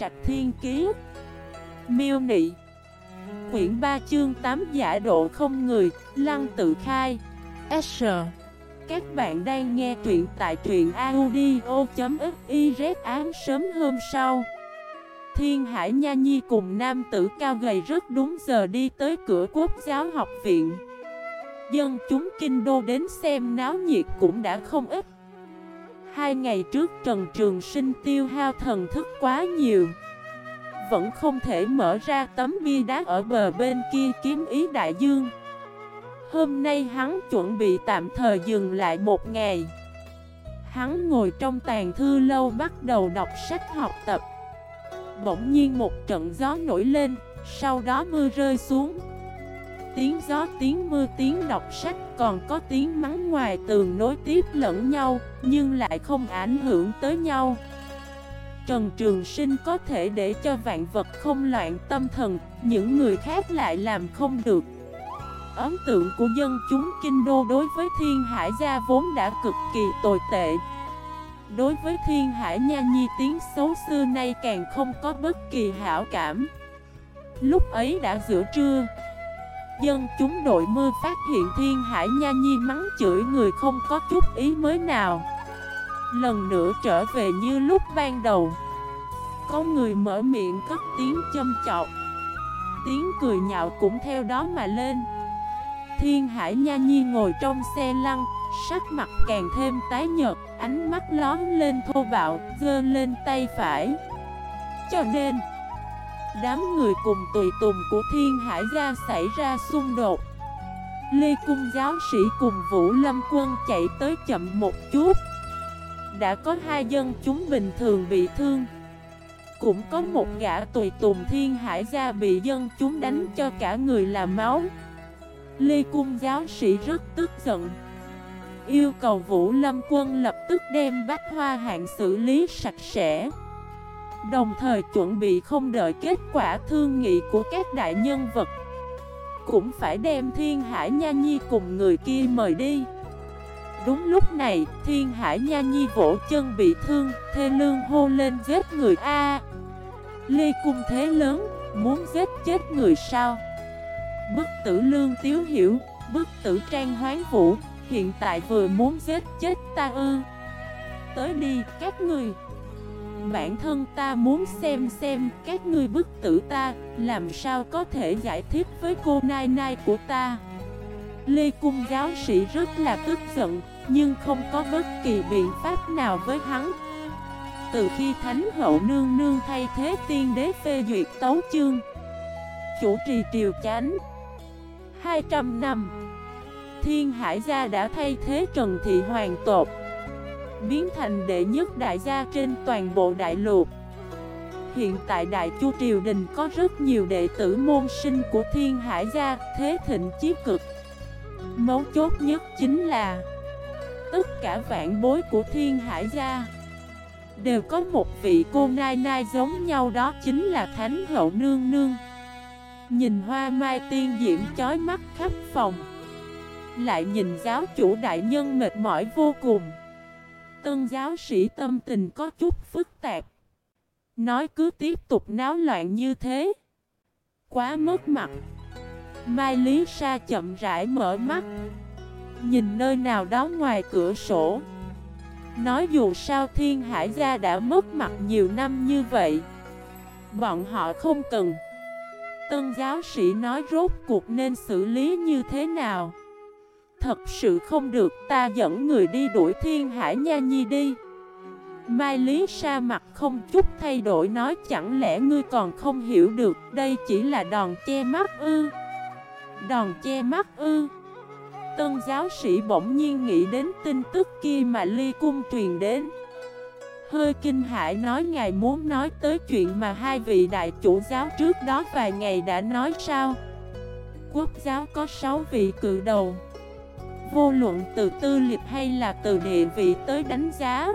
Trạch Thiên Kiế Miêu Nị. Quyển 3 chương 8 giả độ không người, lăng tự khai. S. Các bạn đang nghe truyện tại truyện audio.xyz án sớm hôm sau. Thiên Hải Nha Nhi cùng nam tử cao gầy rất đúng giờ đi tới cửa quốc giáo học viện. Dân chúng kinh đô đến xem náo nhiệt cũng đã không ít. Hai ngày trước Trần Trường Sinh tiêu hao thần thức quá nhiều. Vẫn không thể mở ra tấm bia đá ở bờ bên kia kiếm ý đại dương. Hôm nay hắn chuẩn bị tạm thời dừng lại một ngày. Hắn ngồi trong tàn thư lâu bắt đầu đọc sách học tập. Bỗng nhiên một trận gió nổi lên, Sau đó mưa rơi xuống. Tiếng gió, tiếng mưa, tiếng đọc sách Còn có tiếng mắng ngoài tường nối tiếp lẫn nhau Nhưng lại không ảnh hưởng tới nhau. Trần Trường Sinh có thể để cho vạn vật không loạn tâm thần Những người khác lại làm không được. Ấn tượng của dân chúng kinh đô đối với thiên hải gia vốn đã cực kỳ tồi tệ. Đối với thiên hải nha nhi tiếng xấu xưa nay càng không có bất kỳ hảo cảm. Lúc ấy đã giữa trưa Dân chúng đội mưa phát hiện thiên hải nha nhi mắng chửi người không có chút ý mới nào. Lần nữa trở về như lúc ban đầu. Có người mở miệng cất tiếng châm chọc. Tiếng cười nhạo cũng theo đó mà lên. Thiên hải nha nhi ngồi trong xe lăn, Sắc mặt càng thêm tái nhợt, Ánh mắt lóm lên thô bạo Dơ lên tay phải. Cho nên Đám người cùng tùy tùng của thiên hải gia xảy ra xung đột. Lê Cung giáo sĩ cùng Vũ Lâm quân chạy tới chậm một chút. Đã có hai dân chúng bình thường bị thương. Cũng có một gã tùy tùng thiên hải gia bị dân chúng đánh cho cả người là máu. Lê Cung giáo sĩ rất tức giận. Yêu cầu Vũ Lâm quân lập tức đem bách hoa hạng xử lý sạch sẽ. Đồng thời chuẩn bị không đợi kết quả thương nghị của các đại nhân vật. Cũng phải đem Thiên Hải Nha Nhi cùng người kia mời đi. Đúng lúc này, Thiên Hải Nha Nhi vỗ chân bị thương, thê lương hô lên giết người A. Lê Cung thế lớn, muốn giết chết người sao? Bức tử lương tiếu hiểu, bức tử trang hoán vũ Hiện tại vừa muốn giết chết ta ư. Tới đi các người. Bản thân ta muốn xem xem các ngươi bức tử ta, Làm sao có thể giải thích với cô Nai Nai của ta. Lê Cung giáo sĩ rất là tức giận, Nhưng không có bất kỳ biện pháp nào với hắn. Từ khi Thánh Hậu Nương Nương thay thế tiên đế phê duyệt tấu chương, Chủ trì triều chánh 200 năm, Thiên Hải Gia đã thay thế Trần Thị Hoàng tột. Biến thành đệ nhất đại gia trên toàn bộ đại lục. Hiện tại Đại Chu Triều Đình có rất nhiều đệ tử môn sinh của Thiên Hải Gia, Thế thịnh chí cực. Mấu chốt nhất chính là, Tất cả vạn bối của Thiên Hải Gia Đều có một vị cô nai nai giống nhau, đó chính là Thánh Hậu Nương Nương. Nhìn hoa mai tiên diễm chói mắt khắp phòng, Lại nhìn giáo chủ đại nhân mệt mỏi vô cùng. Tân giáo sĩ tâm tình có chút phức tạp. Nói cứ tiếp tục náo loạn như thế. Quá mất mặt. Mai Lý Sa chậm rãi mở mắt. Nhìn nơi nào đó ngoài cửa sổ. Nói dù sao thiên hải gia đã mất mặt nhiều năm như vậy. Bọn họ không cần. Tân giáo sĩ nói rốt cuộc nên xử lý như thế nào? Thật sự không được, ta dẫn người đi đuổi thiên hải nha nhi đi. Mai Lý Sa mặt không chút thay đổi nói, chẳng lẽ ngươi còn không hiểu được, đây chỉ là đòn che mắt ư? Đòn che mắt ư? Tân giáo sĩ bỗng nhiên nghĩ đến tin tức kia mà Ly Cung truyền đến. Hơi kinh hãi nói, ngài muốn nói tới chuyện mà hai vị đại chủ giáo trước đó vài ngày đã nói sao? Quốc giáo có sáu vị cự đầu. Vô luận từ tư lịch hay là từ địa vị tới đánh giá.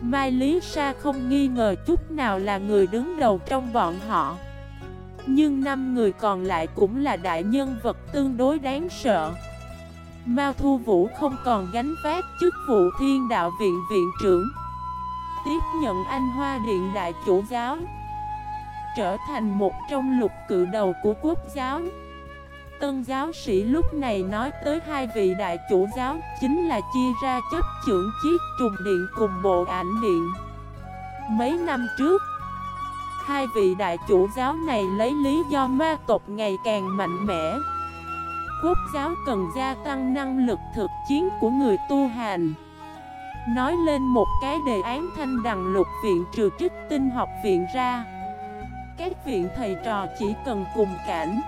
Mai Lý Sa không nghi ngờ chút nào là người đứng đầu trong bọn họ. Nhưng năm người còn lại cũng là đại nhân vật tương đối đáng sợ. Mao Thu Vũ không còn gánh vác chức vụ thiên đạo viện viện trưởng. Tiếp nhận anh Hoa Điện Đại Chủ Giáo. Trở thành một trong lục cự đầu của quốc giáo. Tân giáo sĩ lúc này nói tới hai vị đại chủ giáo chính là chia ra chấp trưởng chiếc trùng điện cùng bộ ảnh điện. Mấy năm trước, hai vị đại chủ giáo này lấy lý do ma tộc ngày càng mạnh mẽ. Quốc giáo cần gia tăng năng lực thực chiến của người tu hành. Nói lên một cái đề án thanh đằng lục viện trừ trích tinh học viện ra. Các viện thầy trò chỉ cần cùng cảnh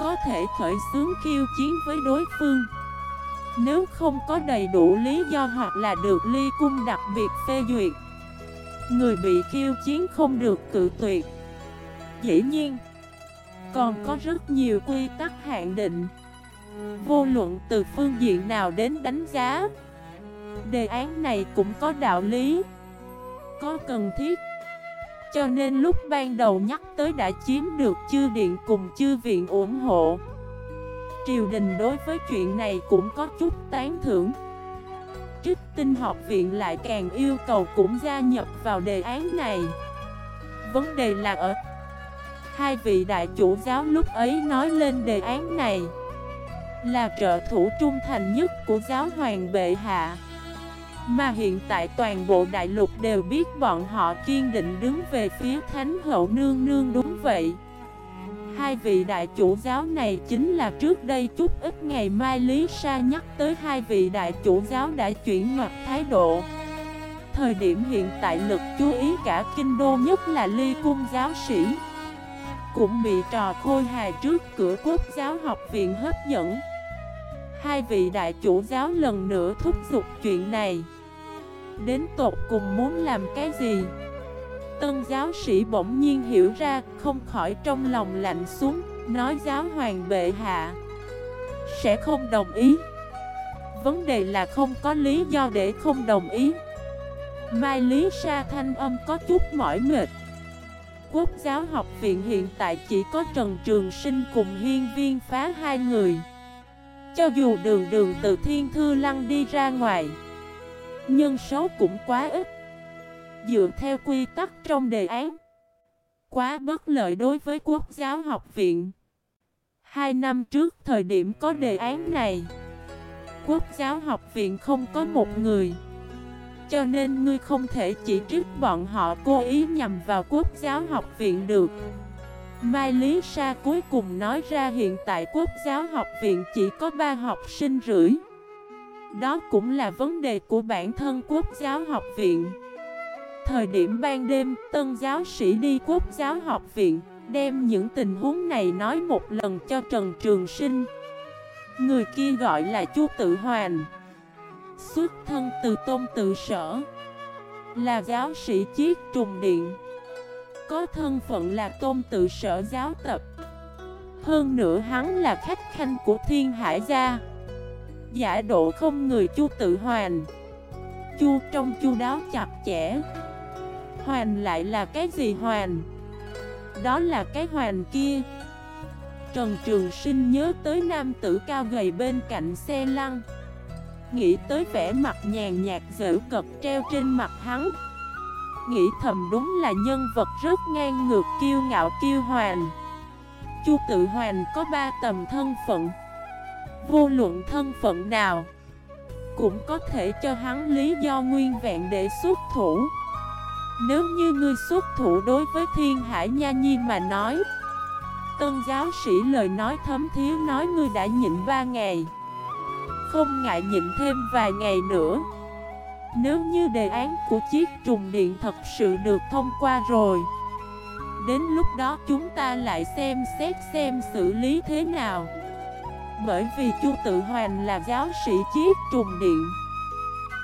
có thể khởi xướng khiêu chiến với đối phương. Nếu không có đầy đủ lý do hoặc là được ly cung đặc biệt phê duyệt, Người bị khiêu chiến không được cự tuyệt. Dĩ nhiên, Còn có rất nhiều quy tắc hạn định, Vô luận từ phương diện nào đến đánh giá, Đề án này cũng có đạo lý. Có cần thiết cho nên lúc ban đầu nhắc tới đã chiếm được chư điện cùng chư viện ủng hộ. Triều đình đối với chuyện này cũng có chút tán thưởng. Trích tinh học viện lại càng yêu cầu cũng gia nhập vào đề án này. Vấn đề là ở, Hai vị đại chủ giáo lúc ấy nói lên đề án này Là trợ thủ trung thành nhất của giáo hoàng bệ hạ mà hiện tại toàn bộ đại lục đều biết bọn họ kiên định đứng về phía Thánh Hậu Nương Nương đúng vậy. Hai vị đại chủ giáo này chính là trước đây chút ít ngày mai Lý Sa nhắc tới hai vị đại chủ giáo đã chuyển ngoặt thái độ. Thời điểm hiện tại lực chú ý cả kinh đô nhất là ly cung giáo sĩ, Cũng bị trò khôi hài trước cửa quốc giáo học viện hấp dẫn. Hai vị đại chủ giáo lần nữa thúc giục chuyện này. Đến tột cùng muốn làm cái gì. Tân giáo sĩ bỗng nhiên hiểu ra, Không khỏi trong lòng lạnh xuống, Nói giáo hoàng bệ hạ, Sẽ không đồng ý. Vấn đề là không có lý do để không đồng ý. Mai Lý Sa thanh âm có chút mỏi mệt. Quốc giáo học viện hiện tại chỉ có Trần Trường Sinh cùng hiên viên phá hai người. Cho dù đường đường từ thiên thư lăng đi ra ngoài Nhân số cũng quá ít. Dựa theo quy tắc trong đề án. Quá bất lợi đối với quốc giáo học viện. Hai năm trước thời điểm có đề án này, Quốc giáo học viện không có một người. Cho nên ngươi không thể chỉ trích bọn họ cố ý nhằm vào quốc giáo học viện được. Mai Lý Sa cuối cùng nói ra hiện tại quốc giáo học viện chỉ có 3 học sinh rưỡi đó cũng là vấn đề của bản thân quốc giáo học viện. Thời điểm ban đêm, tân giáo sĩ đi quốc giáo học viện Đem những tình huống này nói một lần cho Trần Trường Sinh. Người kia gọi là Chu Tự Hoàn. Xuất thân từ tôn tự sở. Là giáo sĩ chiết trùng điện. Có thân phận là tôn tự sở giáo tập. Hơn nữa hắn là khách khanh của thiên hải gia. Giả độ không người chu tự hoàn. Chu trong chu đáo chặt chẽ. Hoàn lại là cái gì hoàn? Đó là cái hoàn kia. Trần Trường Sinh nhớ tới nam tử cao gầy bên cạnh xe lăn. Nghĩ tới vẻ mặt nhàn nhạt dễ cật treo trên mặt hắn. Nghĩ thầm đúng là nhân vật rất ngang ngược kiêu ngạo kiêu hoàn. Chu tự hoàn có ba tầm thân phận. Vô luận thân phận nào, Cũng có thể cho hắn lý do nguyên vẹn để xuất thủ. Nếu như ngươi xuất thủ đối với thiên hải nha nhi mà nói, Tân giáo sĩ lời nói thấm thiếu nói ngươi đã nhịn ba ngày. Không ngại nhịn thêm vài ngày nữa. Nếu như đề án của chiếc trùng điện thật sự được thông qua rồi, Đến lúc đó chúng ta lại xem xét xem xử lý thế nào bởi vì Chu Tự Hoàn là giáo sĩ chiết trùng điện.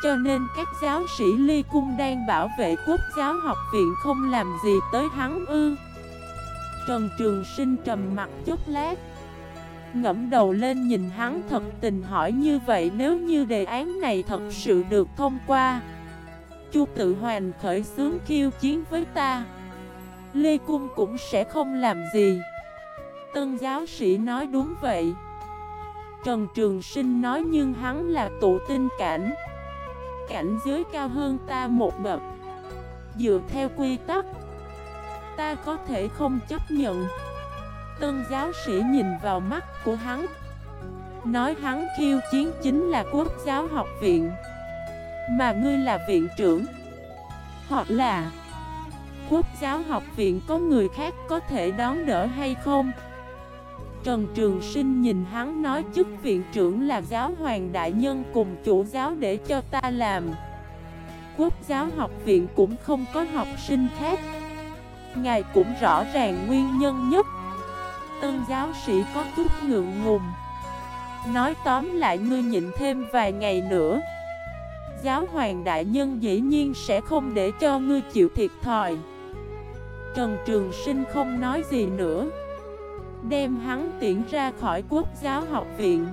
Cho nên các giáo sĩ ly cung đang bảo vệ quốc giáo học viện không làm gì tới hắn ư. Trần Trường Sinh trầm mặt chút lát, Ngẫm đầu lên nhìn hắn thật tình hỏi như vậy nếu như đề án này thật sự được thông qua. Chu Tự Hoàn khởi xướng khiêu chiến với ta. Lê Cung cũng sẽ không làm gì. Tân giáo sĩ nói đúng vậy. Trần Trường Sinh nói nhưng hắn là tụ tinh cảnh. Cảnh giới cao hơn ta một bậc. Dựa theo quy tắc, Ta có thể không chấp nhận. Tân giáo sĩ nhìn vào mắt của hắn, Nói hắn khiêu chiến chính là quốc giáo học viện. Mà ngươi là viện trưởng, Hoặc là Quốc giáo học viện có người khác có thể đón đỡ hay không? Trần Trường Sinh nhìn hắn nói chức viện trưởng là giáo hoàng đại nhân cùng chủ giáo để cho ta làm. Quốc giáo học viện cũng không có học sinh khác. Ngài cũng rõ ràng nguyên nhân nhất. Tân giáo sĩ có chút ngượng ngùng. Nói tóm lại ngươi nhịn thêm vài ngày nữa. Giáo hoàng đại nhân dĩ nhiên sẽ không để cho ngươi chịu thiệt thòi. Trần Trường Sinh không nói gì nữa. Đem hắn tiễn ra khỏi quốc giáo học viện.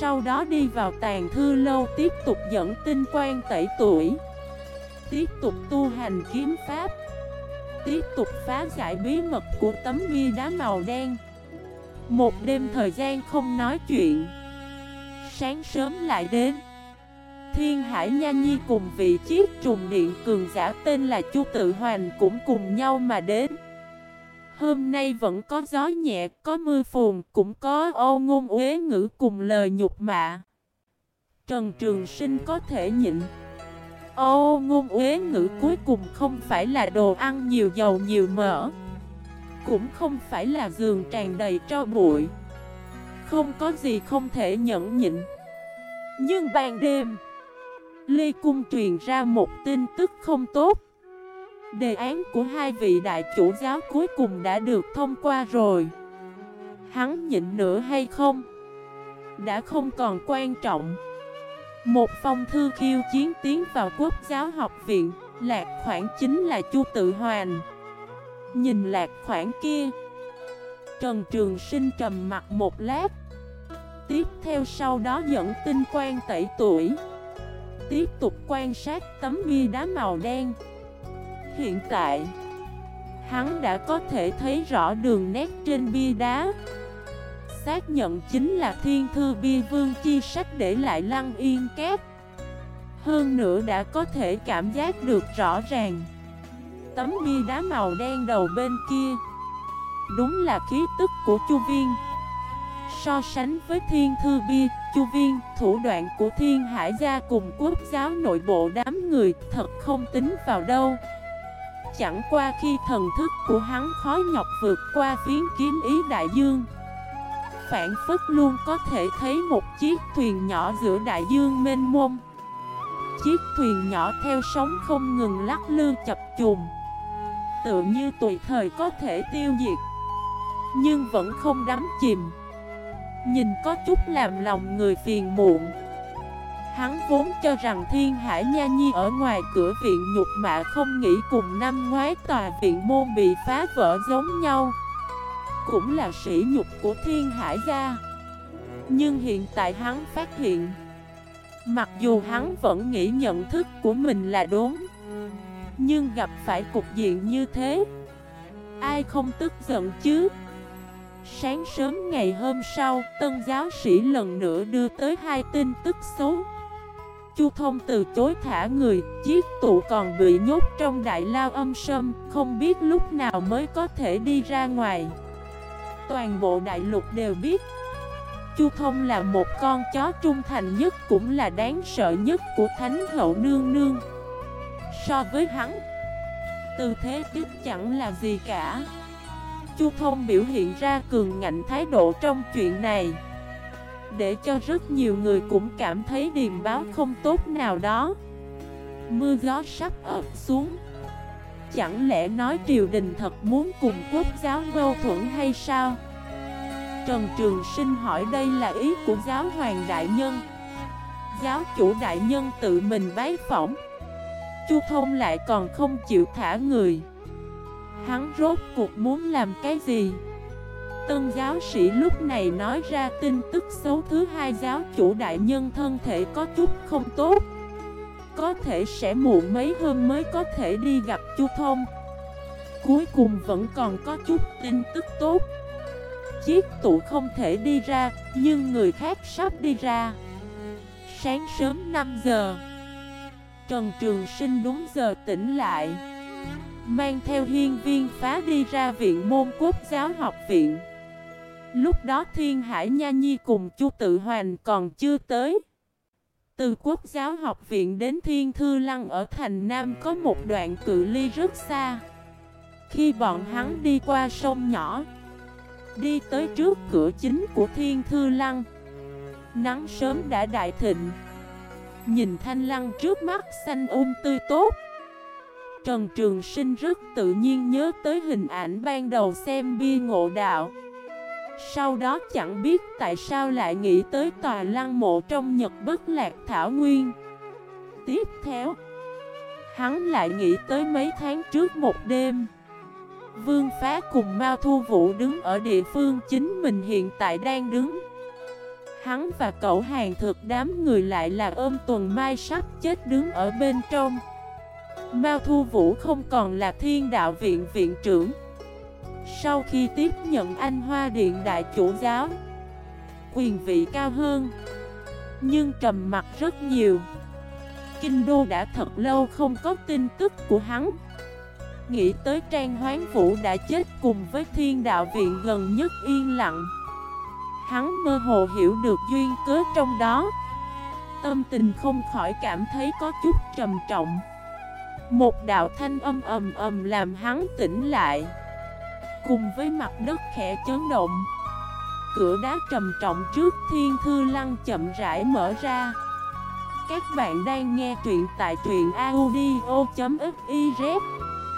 Sau đó đi vào tàn thư lâu tiếp tục dẫn tinh quan tẩy tuổi, Tiếp tục tu hành kiếm pháp, Tiếp tục phá giải bí mật của tấm bia đá màu đen. Một đêm thời gian không nói chuyện, Sáng sớm lại đến. Thiên Hải Nha Nhi cùng vị chiếc trùng điện cường giả tên là Chu Tự Hoành cũng cùng nhau mà đến. Hôm nay vẫn có gió nhẹ, có mưa phùn, cũng có ô ngôn uế ngữ cùng lời nhục mạ. Trần Trường Sinh có thể nhịn. Ô ngôn uế ngữ cuối cùng không phải là đồ ăn nhiều dầu nhiều mỡ. Cũng không phải là giường tràn đầy tro bụi. Không có gì không thể nhẫn nhịn. Nhưng ban đêm, Lê Cung truyền ra một tin tức không tốt. Đề án của hai vị đại chủ giáo cuối cùng đã được thông qua rồi. Hắn nhịn nữa hay không? Đã không còn quan trọng. Một phong thư khiêu chiến tiến vào quốc giáo học viện, Lạc khoản chính là Chu Tự Hoàn. Nhìn lạc khoản kia, Trần Trường Sinh trầm mặt một lát. Tiếp theo sau đó dẫn tinh quan tẩy tuổi. Tiếp tục quan sát tấm bia đá màu đen. Hiện tại, hắn đã có thể thấy rõ đường nét trên bia đá. Xác nhận chính là thiên thư bia vương chi sách để lại lăng yên kép. Hơn nữa đã có thể cảm giác được rõ ràng. Tấm bia đá màu đen đầu bên kia. Đúng là khí tức của Chu Viên. So sánh với thiên thư bia, Chu Viên, thủ đoạn của thiên hải gia cùng quốc giáo nội bộ đám người thật không tính vào đâu. Chẳng qua khi thần thức của hắn khó nhọc vượt qua phiến kiếm ý đại dương. Phản phất luôn có thể thấy một chiếc thuyền nhỏ giữa đại dương mênh mông. Chiếc thuyền nhỏ theo sóng không ngừng lắc lư chập trùng Tự như tùy thời có thể tiêu diệt, Nhưng vẫn không đắm chìm. Nhìn có chút làm lòng người phiền muộn. Hắn vốn cho rằng Thiên Hải Nha Nhi ở ngoài cửa viện nhục mạ không nghĩ cùng năm ngoái tòa viện môn bị phá vỡ giống nhau. Cũng là sỉ nhục của Thiên Hải gia. Nhưng hiện tại hắn phát hiện Mặc dù hắn vẫn nghĩ nhận thức của mình là đúng Nhưng gặp phải cục diện như thế Ai không tức giận chứ? Sáng sớm ngày hôm sau, tân giáo sĩ lần nữa đưa tới hai tin tức xấu. Chu Thông từ chối thả người, chiếc tụ còn bị nhốt trong đại lao âm sâm, không biết lúc nào mới có thể đi ra ngoài. Toàn bộ đại lục đều biết, Chu Thông là một con chó trung thành nhất cũng là đáng sợ nhất của Thánh Hậu Nương Nương. So với hắn, tư thế tiếp chẳng là gì cả. Chu Thông biểu hiện ra cường ngạnh thái độ trong chuyện này để cho rất nhiều người cũng cảm thấy điềm báo không tốt nào đó. Mưa gió sắp ập xuống. Chẳng lẽ nói triều đình thật muốn cùng quốc giáo mâu thuẫn hay sao? Trần Trường Sinh hỏi đây là ý của giáo hoàng đại nhân. Giáo chủ đại nhân tự mình bái phỏng. Chu Thông lại còn không chịu thả người. Hắn rốt cuộc muốn làm cái gì? Tân giáo sĩ lúc này nói ra tin tức xấu thứ hai giáo chủ đại nhân thân thể có chút không tốt. Có thể sẽ muộn mấy hôm mới có thể đi gặp Chu Thông. Cuối cùng vẫn còn có chút tin tức tốt. Chiếc tụ không thể đi ra, nhưng người khác sắp đi ra. Sáng sớm 5 giờ Trần Trường Sinh đúng giờ tỉnh lại Mang theo hiên viên phá đi ra viện môn quốc giáo học viện. Lúc đó Thiên Hải Nha Nhi cùng Chu Tự Hoành còn chưa tới. Từ quốc giáo học viện đến Thiên Thư Lăng ở thành Nam có một đoạn cự ly rất xa. Khi bọn hắn đi qua sông nhỏ, Đi tới trước cửa chính của Thiên Thư Lăng, Nắng sớm đã đại thịnh. Nhìn thanh lăng trước mắt xanh um tươi tốt. Trần Trường Sinh rất tự nhiên nhớ tới hình ảnh ban đầu xem bia ngộ đạo. Sau đó chẳng biết tại sao lại nghĩ tới tòa lăng mộ trong Nhật Bất Lạc Thảo Nguyên. Tiếp theo, Hắn lại nghĩ tới mấy tháng trước một đêm, Vương Phá cùng Mao Thu Vũ đứng ở địa phương chính mình hiện tại đang đứng. Hắn và cậu hàng thực đám người lại là ôm tuần mai sắp chết đứng ở bên trong. Mao Thu Vũ không còn là thiên đạo viện viện trưởng. Sau khi tiếp nhận anh Hoa Điện Đại Chủ Giáo, Quyền vị cao hơn, Nhưng trầm mặt rất nhiều. Kinh Đô đã thật lâu không có tin tức của hắn. Nghĩ tới Trang Hoán Vũ đã chết cùng với thiên đạo viện gần nhất yên lặng, Hắn mơ hồ hiểu được duyên cớ trong đó. Tâm tình không khỏi cảm thấy có chút trầm trọng. Một đạo thanh âm ầm ầm làm hắn tỉnh lại. Cùng với mặt đất khẽ chấn động. Cửa đá trầm trọng trước thiên thư lăng chậm rãi mở ra. Các bạn đang nghe truyện tại truyện audio.fif